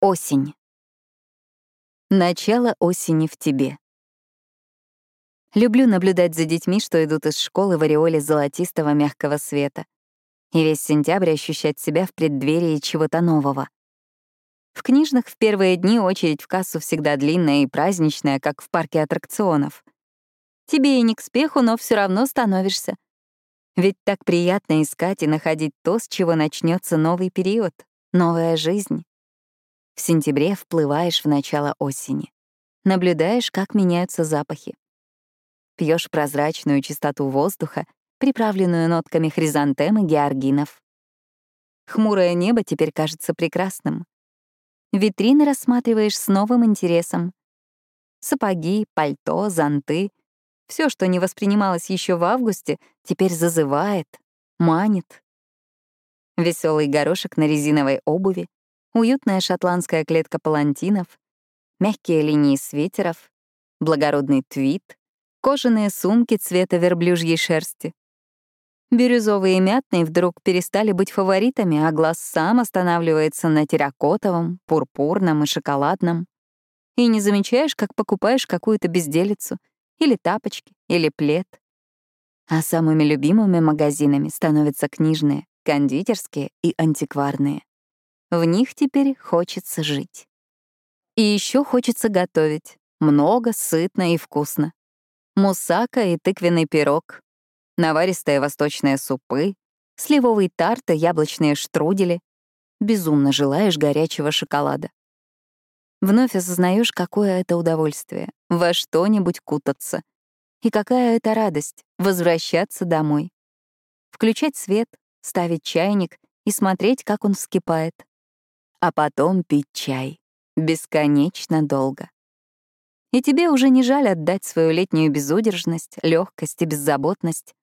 Осень. Начало осени в тебе. Люблю наблюдать за детьми, что идут из школы в ореоле золотистого мягкого света. И весь сентябрь ощущать себя в преддверии чего-то нового. В книжных в первые дни очередь в кассу всегда длинная и праздничная, как в парке аттракционов. Тебе и не к спеху, но все равно становишься. Ведь так приятно искать и находить то, с чего начнется новый период, новая жизнь. В сентябре вплываешь в начало осени. Наблюдаешь, как меняются запахи. Пьешь прозрачную чистоту воздуха, приправленную нотками хризантем и георгинов. Хмурое небо теперь кажется прекрасным. Витрины рассматриваешь с новым интересом. Сапоги, пальто, зонты — все, что не воспринималось еще в августе, теперь зазывает, манит. Веселый горошек на резиновой обуви, уютная шотландская клетка палантинов, мягкие линии свитеров, благородный твит, кожаные сумки цвета верблюжьей шерсти. Бирюзовые и мятные вдруг перестали быть фаворитами, а глаз сам останавливается на терракотовом, пурпурном и шоколадном. И не замечаешь, как покупаешь какую-то безделицу, или тапочки, или плед. А самыми любимыми магазинами становятся книжные, кондитерские и антикварные. В них теперь хочется жить. И еще хочется готовить. Много, сытно и вкусно. Мусака и тыквенный пирог, наваристые восточные супы, сливовый тарт и яблочные штрудели. Безумно желаешь горячего шоколада. Вновь осознаешь, какое это удовольствие — во что-нибудь кутаться. И какая это радость — возвращаться домой. Включать свет, ставить чайник и смотреть, как он вскипает а потом пить чай. Бесконечно долго. И тебе уже не жаль отдать свою летнюю безудержность, легкость и беззаботность.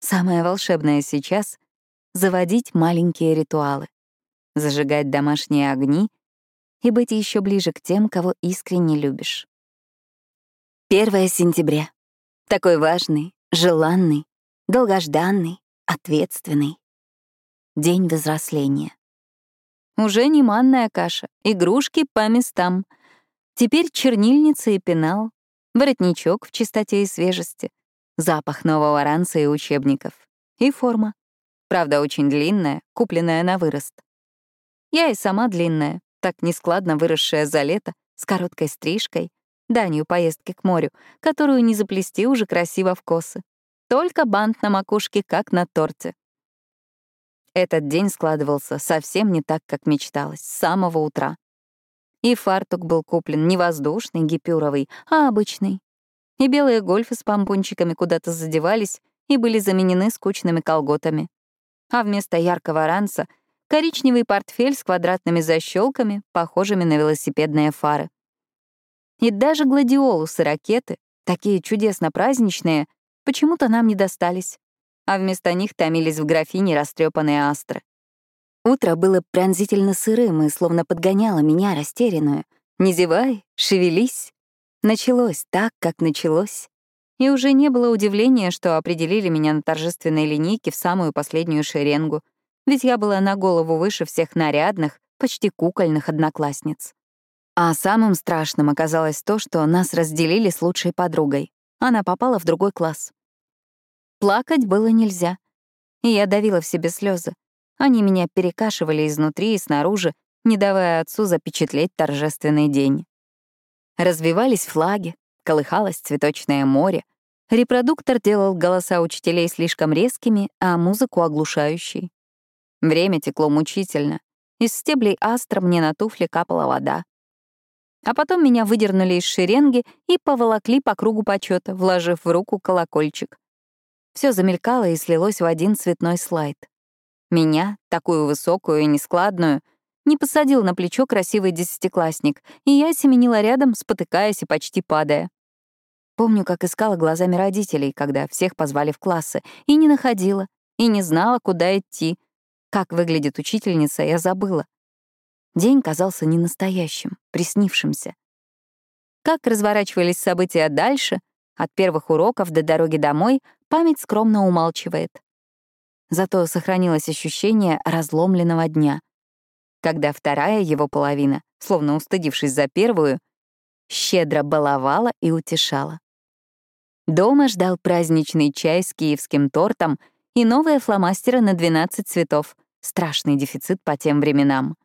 Самое волшебное сейчас — заводить маленькие ритуалы, зажигать домашние огни и быть еще ближе к тем, кого искренне любишь. 1 сентября. Такой важный, желанный, долгожданный, ответственный. День взросления. Уже не манная каша, игрушки по местам. Теперь чернильница и пенал, воротничок в чистоте и свежести, запах нового ранца и учебников. И форма. Правда, очень длинная, купленная на вырост. Я и сама длинная, так нескладно выросшая за лето, с короткой стрижкой, данью поездки к морю, которую не заплести уже красиво в косы. Только бант на макушке, как на торте. Этот день складывался совсем не так, как мечталось, с самого утра. И фартук был куплен не воздушный, гипюровый, а обычный. И белые гольфы с помпончиками куда-то задевались и были заменены скучными колготами. А вместо яркого ранца — коричневый портфель с квадратными защелками, похожими на велосипедные фары. И даже гладиолусы ракеты, такие чудесно праздничные, почему-то нам не достались а вместо них томились в графине растрепанные астры. Утро было пронзительно сырым и словно подгоняло меня, растерянную. «Не зевай, шевелись». Началось так, как началось. И уже не было удивления, что определили меня на торжественной линейке в самую последнюю шеренгу, ведь я была на голову выше всех нарядных, почти кукольных одноклассниц. А самым страшным оказалось то, что нас разделили с лучшей подругой. Она попала в другой класс. Плакать было нельзя. И я давила в себе слезы. Они меня перекашивали изнутри и снаружи, не давая отцу запечатлеть торжественный день. Развивались флаги, колыхалось цветочное море. Репродуктор делал голоса учителей слишком резкими, а музыку оглушающей. Время текло мучительно. Из стеблей астра мне на туфли капала вода. А потом меня выдернули из шеренги и поволокли по кругу почета, вложив в руку колокольчик. Все замелькало и слилось в один цветной слайд. Меня, такую высокую и нескладную, не посадил на плечо красивый десятиклассник, и я семенила рядом, спотыкаясь и почти падая. Помню, как искала глазами родителей, когда всех позвали в классы, и не находила, и не знала, куда идти. Как выглядит учительница, я забыла. День казался ненастоящим, приснившимся. Как разворачивались события дальше, от первых уроков до дороги домой, память скромно умалчивает. Зато сохранилось ощущение разломленного дня. когда вторая его половина, словно устыдившись за первую, щедро баловала и утешала. Дома ждал праздничный чай с киевским тортом и новые фломастеры на 12 цветов. Страшный дефицит по тем временам.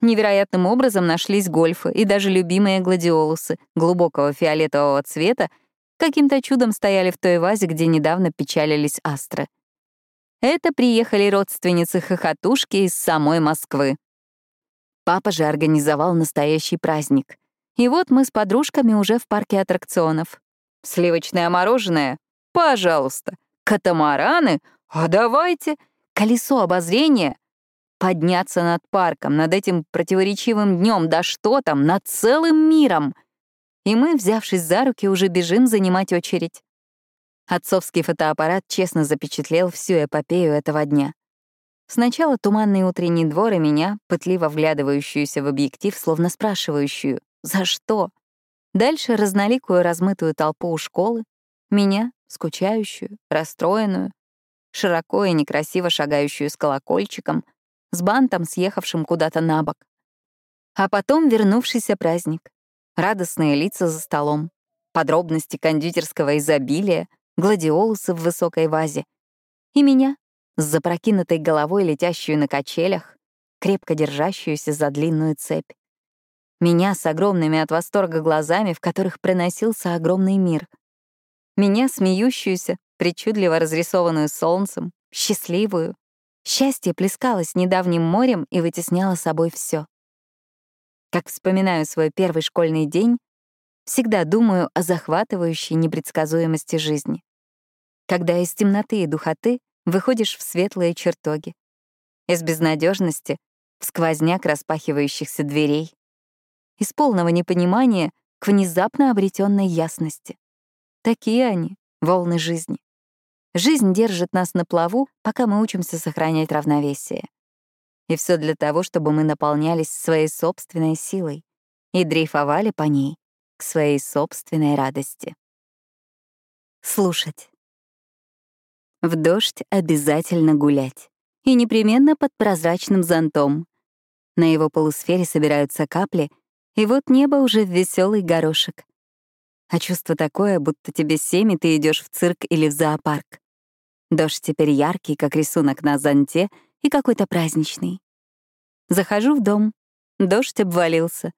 Невероятным образом нашлись гольфы и даже любимые гладиолусы глубокого фиолетового цвета каким-то чудом стояли в той вазе, где недавно печалились астры. Это приехали родственницы-хохотушки из самой Москвы. Папа же организовал настоящий праздник. И вот мы с подружками уже в парке аттракционов. Сливочное мороженое? Пожалуйста. Катамараны? А давайте. Колесо обозрения? Подняться над парком, над этим противоречивым днем, да что там, над целым миром. И мы, взявшись за руки, уже бежим занимать очередь. Отцовский фотоаппарат честно запечатлел всю эпопею этого дня. Сначала туманный утренний двор и меня, пытливо вглядывающуюся в объектив, словно спрашивающую «За что?». Дальше разноликую размытую толпу у школы, меня, скучающую, расстроенную, широко и некрасиво шагающую с колокольчиком, с бантом, съехавшим куда-то на бок. А потом вернувшийся праздник. Радостные лица за столом, подробности кондитерского изобилия, гладиолусы в высокой вазе. И меня, с запрокинутой головой, летящую на качелях, крепко держащуюся за длинную цепь. Меня с огромными от восторга глазами, в которых проносился огромный мир. Меня смеющуюся, причудливо разрисованную солнцем, счастливую. Счастье плескалось недавним морем и вытесняло собой все. Как вспоминаю свой первый школьный день, всегда думаю о захватывающей непредсказуемости жизни. Когда из темноты и духоты выходишь в светлые чертоги. Из безнадежности — в сквозняк распахивающихся дверей из полного непонимания к внезапно обретенной ясности. Такие они, волны жизни. Жизнь держит нас на плаву, пока мы учимся сохранять равновесие. И все для того, чтобы мы наполнялись своей собственной силой и дрейфовали по ней к своей собственной радости. Слушать. В дождь обязательно гулять. И непременно под прозрачным зонтом. На его полусфере собираются капли — и вот небо уже в веселый горошек. А чувство такое, будто тебе семь, и ты идешь в цирк или в зоопарк. Дождь теперь яркий, как рисунок на зонте, и какой-то праздничный. Захожу в дом. Дождь обвалился.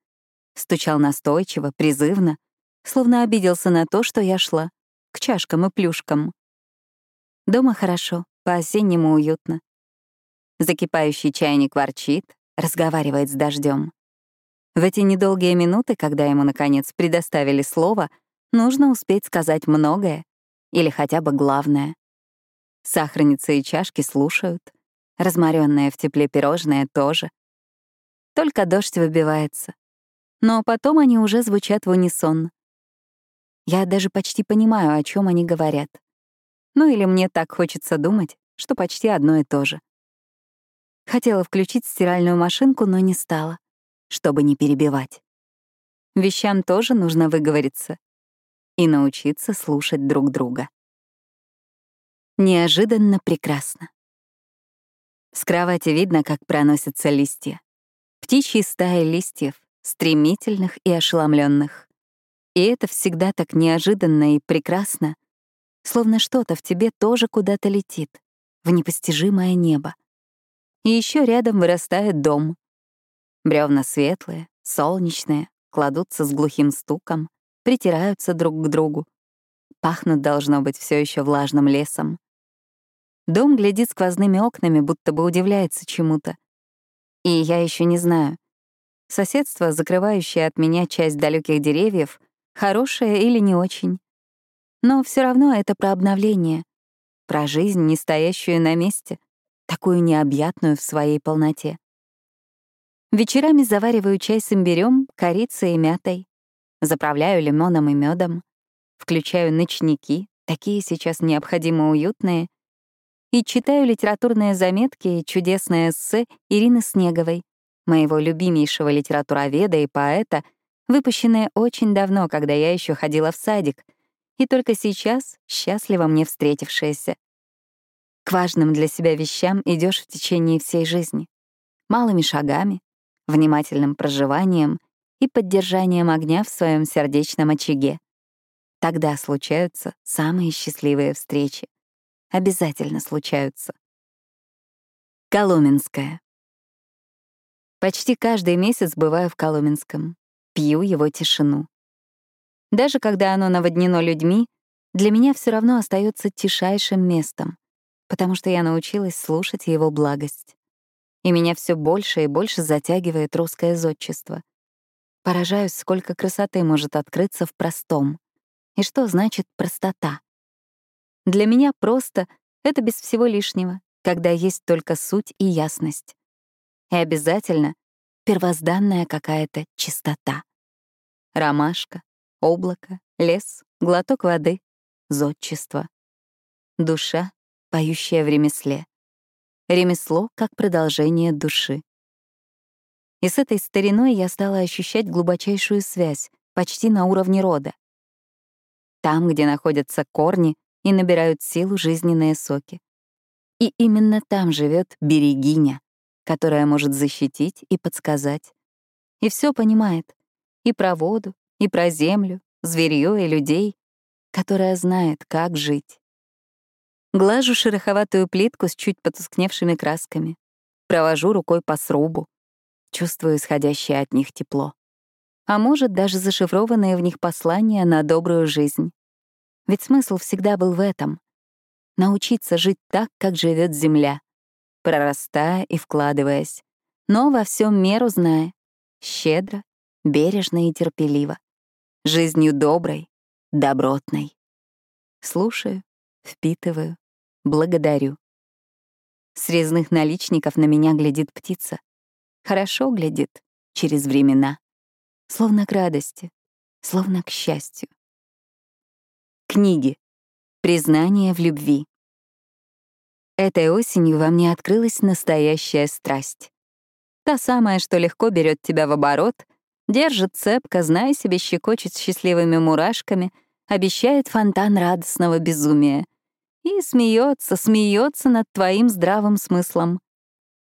Стучал настойчиво, призывно, словно обиделся на то, что я шла. К чашкам и плюшкам. Дома хорошо, по-осеннему уютно. Закипающий чайник ворчит, разговаривает с дождем. В эти недолгие минуты, когда ему, наконец, предоставили слово, нужно успеть сказать многое или хотя бы главное. Сахарницы и чашки слушают, разморенное в тепле пирожное тоже. Только дождь выбивается. Но потом они уже звучат в унисон. Я даже почти понимаю, о чем они говорят. Ну или мне так хочется думать, что почти одно и то же. Хотела включить стиральную машинку, но не стала чтобы не перебивать. Вещам тоже нужно выговориться и научиться слушать друг друга. Неожиданно прекрасно. С кровати видно, как проносятся листья. Птичьи стаи листьев, стремительных и ошеломленных. И это всегда так неожиданно и прекрасно, словно что-то в тебе тоже куда-то летит, в непостижимое небо. И еще рядом вырастает дом, Бревна светлые, солнечные, кладутся с глухим стуком, притираются друг к другу. Пахнут, должно быть, все еще влажным лесом. Дом глядит сквозными окнами, будто бы удивляется чему-то. И я еще не знаю. Соседство, закрывающее от меня часть далеких деревьев, хорошее или не очень. Но все равно это про обновление, про жизнь, не стоящую на месте, такую необъятную в своей полноте. Вечерами завариваю чай с имбирем, корицей и мятой. Заправляю лимоном и медом. Включаю ночники, такие сейчас необходимо уютные. И читаю литературные заметки и чудесное эссе Ирины Снеговой, моего любимейшего литературоведа и поэта, выпущенное очень давно, когда я еще ходила в садик, и только сейчас счастливо мне встретившееся. К важным для себя вещам идешь в течение всей жизни. малыми шагами, внимательным проживанием и поддержанием огня в своем сердечном очаге. Тогда случаются самые счастливые встречи. Обязательно случаются. Коломенская. Почти каждый месяц бываю в Коломенском. Пью его тишину. Даже когда оно наводнено людьми, для меня все равно остается тишайшим местом, потому что я научилась слушать его благость. И меня все больше и больше затягивает русское зодчество. Поражаюсь, сколько красоты может открыться в простом. И что значит простота? Для меня просто — это без всего лишнего, когда есть только суть и ясность. И обязательно первозданная какая-то чистота. Ромашка, облако, лес, глоток воды, зодчество. Душа, поющая в ремесле. Ремесло как продолжение души. И с этой стариной я стала ощущать глубочайшую связь, почти на уровне рода. Там, где находятся корни и набирают силу жизненные соки. И именно там живет берегиня, которая может защитить и подсказать. И все понимает. И про воду, и про землю, зверье и людей, которая знает, как жить. Глажу шероховатую плитку с чуть потускневшими красками. Провожу рукой по срубу. Чувствую исходящее от них тепло. А может, даже зашифрованные в них послания на добрую жизнь. Ведь смысл всегда был в этом — научиться жить так, как живет Земля, прорастая и вкладываясь, но во всем меру зная, щедро, бережно и терпеливо жизнью доброй, добротной. Слушаю, впитываю, благодарю. С резных наличников на меня глядит птица. Хорошо глядит, через времена. Словно к радости, словно к счастью. Книги. Признание в любви. Этой осенью во мне открылась настоящая страсть. Та самая, что легко берет тебя в оборот — Держит цепко, зная себе, щекочет счастливыми мурашками, обещает фонтан радостного безумия. И смеется, смеется над твоим здравым смыслом.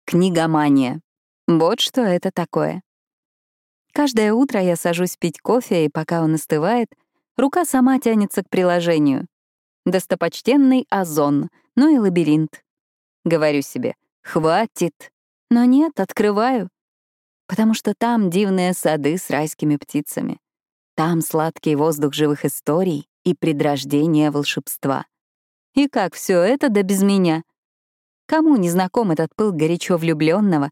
Книгомания. Вот что это такое. Каждое утро я сажусь пить кофе, и пока он остывает, рука сама тянется к приложению. Достопочтенный озон, ну и лабиринт. Говорю себе, хватит. Но нет, открываю потому что там дивные сады с райскими птицами. Там сладкий воздух живых историй и предрождение волшебства. И как все это да без меня? Кому не знаком этот пыл горячо влюбленного,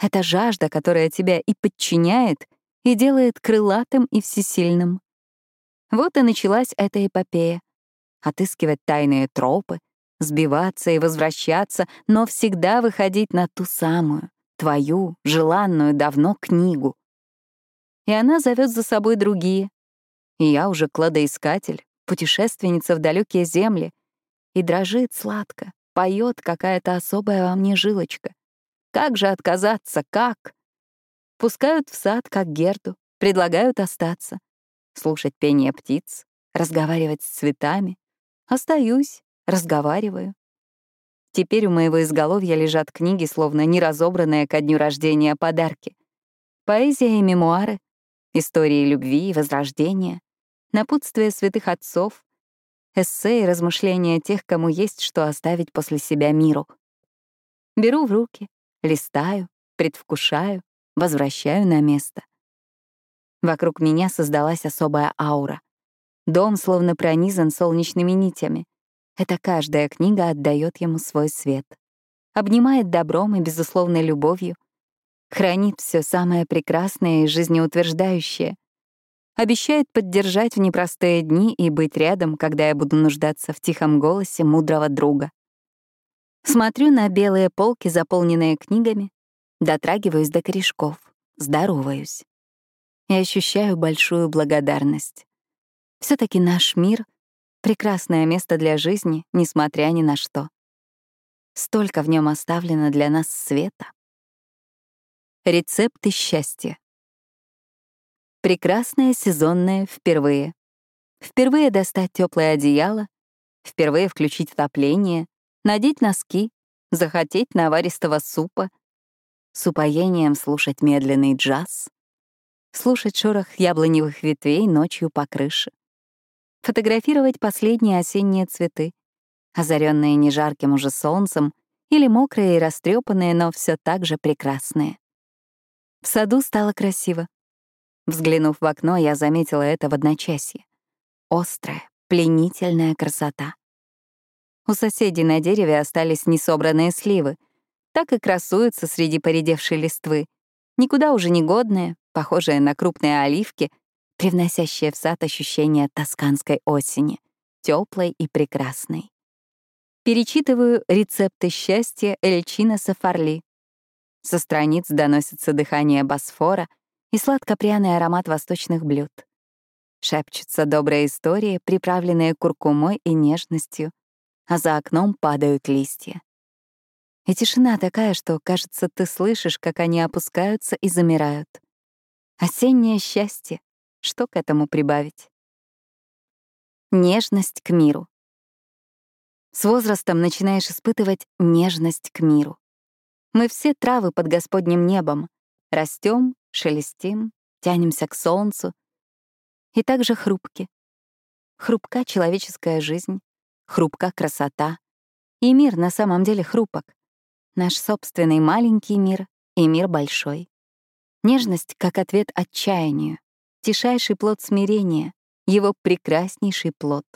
эта жажда, которая тебя и подчиняет, и делает крылатым и всесильным? Вот и началась эта эпопея. Отыскивать тайные тропы, сбиваться и возвращаться, но всегда выходить на ту самую, твою, желанную давно книгу. И она зовет за собой другие. И я уже кладоискатель, путешественница в далекие земли, и дрожит сладко, поет какая-то особая во мне жилочка. Как же отказаться, как? Пускают в сад, как Герду, предлагают остаться, слушать пение птиц, разговаривать с цветами. Остаюсь, разговариваю. Теперь у моего изголовья лежат книги, словно неразобранные ко дню рождения подарки. Поэзия и мемуары, истории любви и возрождения, напутствие святых отцов, эссе и размышления тех, кому есть что оставить после себя миру. Беру в руки, листаю, предвкушаю, возвращаю на место. Вокруг меня создалась особая аура. Дом словно пронизан солнечными нитями. Это каждая книга отдает ему свой свет. Обнимает добром и безусловной любовью. Хранит все самое прекрасное и жизнеутверждающее. Обещает поддержать в непростые дни и быть рядом, когда я буду нуждаться в тихом голосе мудрого друга. Смотрю на белые полки, заполненные книгами, дотрагиваюсь до корешков, здороваюсь. И ощущаю большую благодарность. все таки наш мир Прекрасное место для жизни, несмотря ни на что. Столько в нем оставлено для нас света. Рецепты счастья. Прекрасное сезонное впервые. Впервые достать теплое одеяло, впервые включить отопление, надеть носки, захотеть наваристого супа. с упоением слушать медленный джаз, слушать шорох яблоневых ветвей ночью по крыше, фотографировать последние осенние цветы, озаренные не жарким уже солнцем или мокрые и растрепанные, но все так же прекрасные. В саду стало красиво. Взглянув в окно, я заметила это в одночасье. Острая, пленительная красота. У соседей на дереве остались несобранные сливы. Так и красуются среди поредевшей листвы. Никуда уже не годные, похожие на крупные оливки, привносящие в сад ощущение тосканской осени, теплой и прекрасной. Перечитываю рецепты счастья Эльчина Сафарли. Со страниц доносится дыхание Босфора и сладко-пряный аромат восточных блюд. Шепчутся добрые истории, приправленные куркумой и нежностью, а за окном падают листья. И тишина такая, что, кажется, ты слышишь, как они опускаются и замирают. Осеннее счастье. Что к этому прибавить? Нежность к миру. С возрастом начинаешь испытывать нежность к миру. Мы все травы под Господним небом. Растем, шелестим, тянемся к солнцу. И также хрупки. Хрупка человеческая жизнь, хрупка красота. И мир на самом деле хрупок. Наш собственный маленький мир и мир большой. Нежность как ответ отчаянию, тишайший плод смирения, его прекраснейший плод —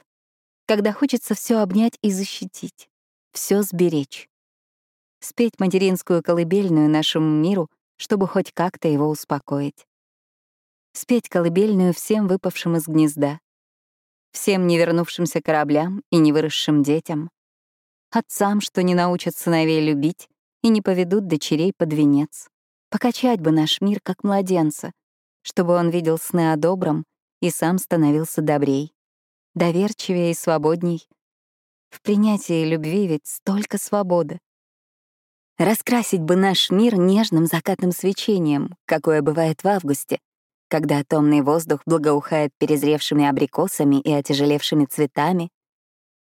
когда хочется все обнять и защитить, все сберечь. Спеть материнскую колыбельную нашему миру, чтобы хоть как-то его успокоить. Спеть колыбельную всем выпавшим из гнезда, всем не вернувшимся кораблям и не выросшим детям, отцам, что не научат сыновей любить и не поведут дочерей под венец. Покачать бы наш мир как младенца, чтобы он видел сны о добром и сам становился добрей доверчивее и свободней. В принятии любви ведь столько свободы. Раскрасить бы наш мир нежным закатным свечением, какое бывает в августе, когда томный воздух благоухает перезревшими абрикосами и отяжелевшими цветами,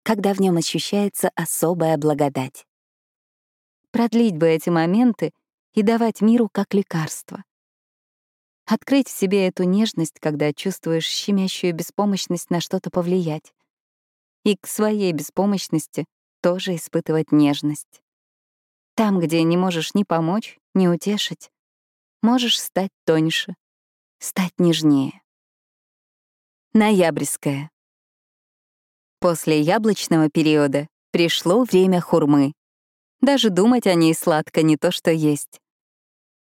когда в нем ощущается особая благодать. Продлить бы эти моменты и давать миру как лекарство. Открыть в себе эту нежность, когда чувствуешь щемящую беспомощность на что-то повлиять. И к своей беспомощности тоже испытывать нежность. Там, где не можешь ни помочь, ни утешить, можешь стать тоньше, стать нежнее. Ноябрьская. После яблочного периода пришло время хурмы. Даже думать о ней сладко не то, что есть.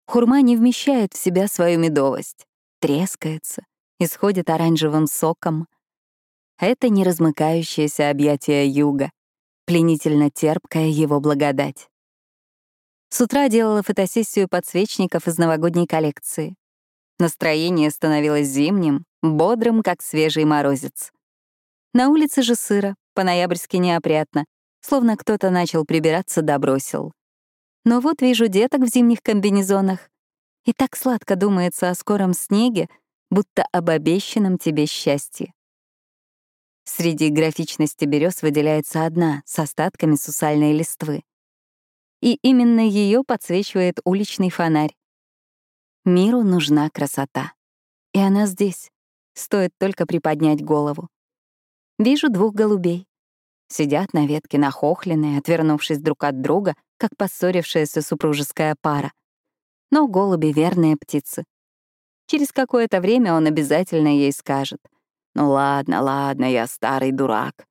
Хурма не вмещает в себя свою медовость, трескается, исходит оранжевым соком. Это неразмыкающееся объятие юга, пленительно терпкая его благодать. С утра делала фотосессию подсвечников из новогодней коллекции. Настроение становилось зимним, бодрым, как свежий морозец. На улице же сыро, по-ноябрьски неопрятно, словно кто-то начал прибираться да бросил. Но вот вижу деток в зимних комбинезонах, и так сладко думается о скором снеге, будто об обещанном тебе счастье. Среди графичности берез выделяется одна с остатками сусальной листвы. И именно ее подсвечивает уличный фонарь. Миру нужна красота. И она здесь. Стоит только приподнять голову. Вижу двух голубей. Сидят на ветке нахохленные, отвернувшись друг от друга, как поссорившаяся супружеская пара. Но голуби — верные птицы. Через какое-то время он обязательно ей скажет. «Ну ладно, ладно, я старый дурак».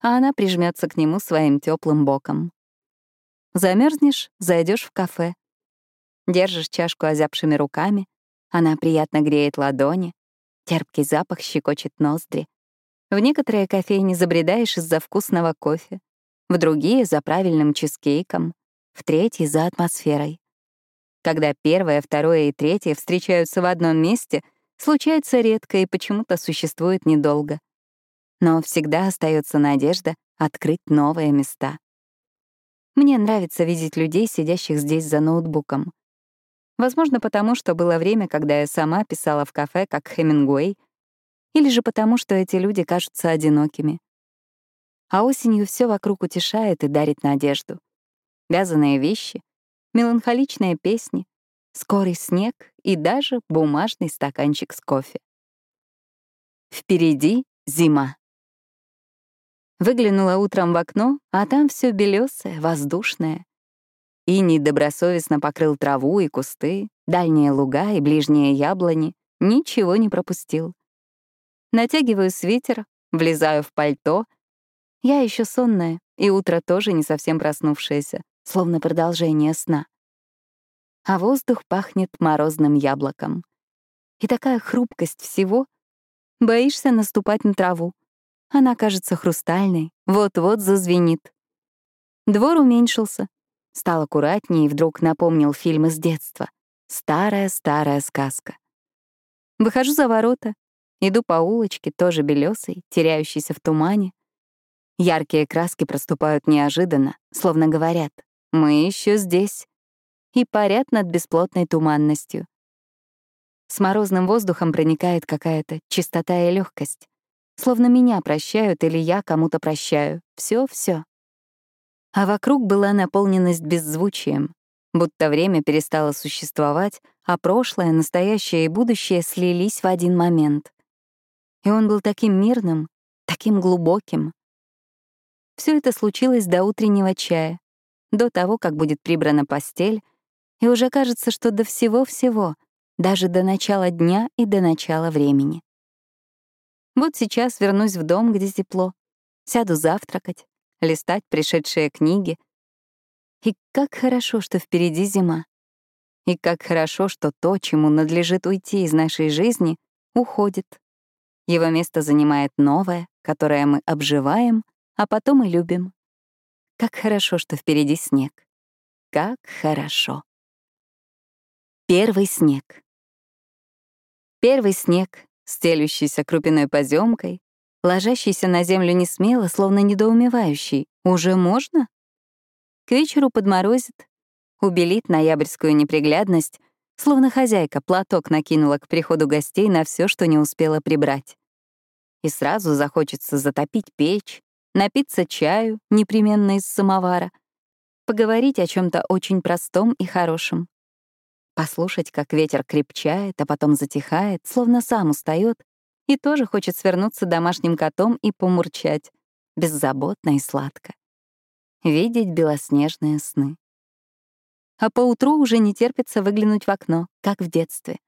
А она прижмется к нему своим теплым боком. Замерзнешь, зайдешь в кафе. Держишь чашку озябшими руками, она приятно греет ладони, терпкий запах щекочет ноздри. В некоторые кофейни забредаешь из-за вкусного кофе, в другие — за правильным чизкейком, в третьей — за атмосферой. Когда первое, второе и третье встречаются в одном месте, случается редко и почему-то существует недолго. Но всегда остается надежда открыть новые места. Мне нравится видеть людей, сидящих здесь за ноутбуком. Возможно, потому что было время, когда я сама писала в кафе, как Хемингуэй, или же потому, что эти люди кажутся одинокими. А осенью все вокруг утешает и дарит надежду. Вязаные вещи, меланхоличные песни, скорый снег и даже бумажный стаканчик с кофе. Впереди зима. Выглянула утром в окно, а там все белесое, воздушное. Иней добросовестно покрыл траву и кусты, дальние луга и ближние яблони, ничего не пропустил. Натягиваю свитер, влезаю в пальто. Я еще сонная, и утро тоже не совсем проснувшееся, словно продолжение сна. А воздух пахнет морозным яблоком. И такая хрупкость всего. Боишься наступать на траву. Она кажется хрустальной, вот-вот зазвенит. Двор уменьшился, стал аккуратнее и вдруг напомнил фильм из детства. Старая-старая сказка. Выхожу за ворота, иду по улочке, тоже белесой, теряющейся в тумане. Яркие краски проступают неожиданно, словно говорят «Мы еще здесь» и парят над бесплотной туманностью. С морозным воздухом проникает какая-то чистота и легкость. Словно меня прощают или я кому-то прощаю. все, все. А вокруг была наполненность беззвучием, будто время перестало существовать, а прошлое, настоящее и будущее слились в один момент. И он был таким мирным, таким глубоким. Все это случилось до утреннего чая, до того, как будет прибрана постель, и уже кажется, что до всего-всего, даже до начала дня и до начала времени. Вот сейчас вернусь в дом, где тепло, сяду завтракать, листать пришедшие книги. И как хорошо, что впереди зима. И как хорошо, что то, чему надлежит уйти из нашей жизни, уходит. Его место занимает новое, которое мы обживаем, а потом и любим. Как хорошо, что впереди снег. Как хорошо. Первый снег. Первый снег, стелющийся крупиной поземкой, ложащийся на землю не смело, словно недоумевающий. Уже можно? К вечеру подморозит, убелит ноябрьскую неприглядность, словно хозяйка платок накинула к приходу гостей на все, что не успела прибрать. И сразу захочется затопить печь, напиться чаю, непременно из самовара, поговорить о чем то очень простом и хорошем послушать, как ветер крепчает, а потом затихает, словно сам устает, и тоже хочет свернуться домашним котом и помурчать, беззаботно и сладко. Видеть белоснежные сны. А поутру уже не терпится выглянуть в окно, как в детстве.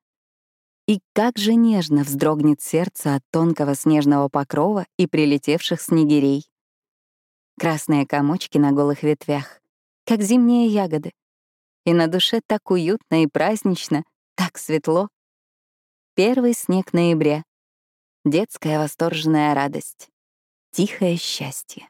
И как же нежно вздрогнет сердце от тонкого снежного покрова и прилетевших снегирей. Красные комочки на голых ветвях, как зимние ягоды, и на душе так уютно и празднично, так светло. Первый снег ноября. Детская восторженная радость. Тихое счастье.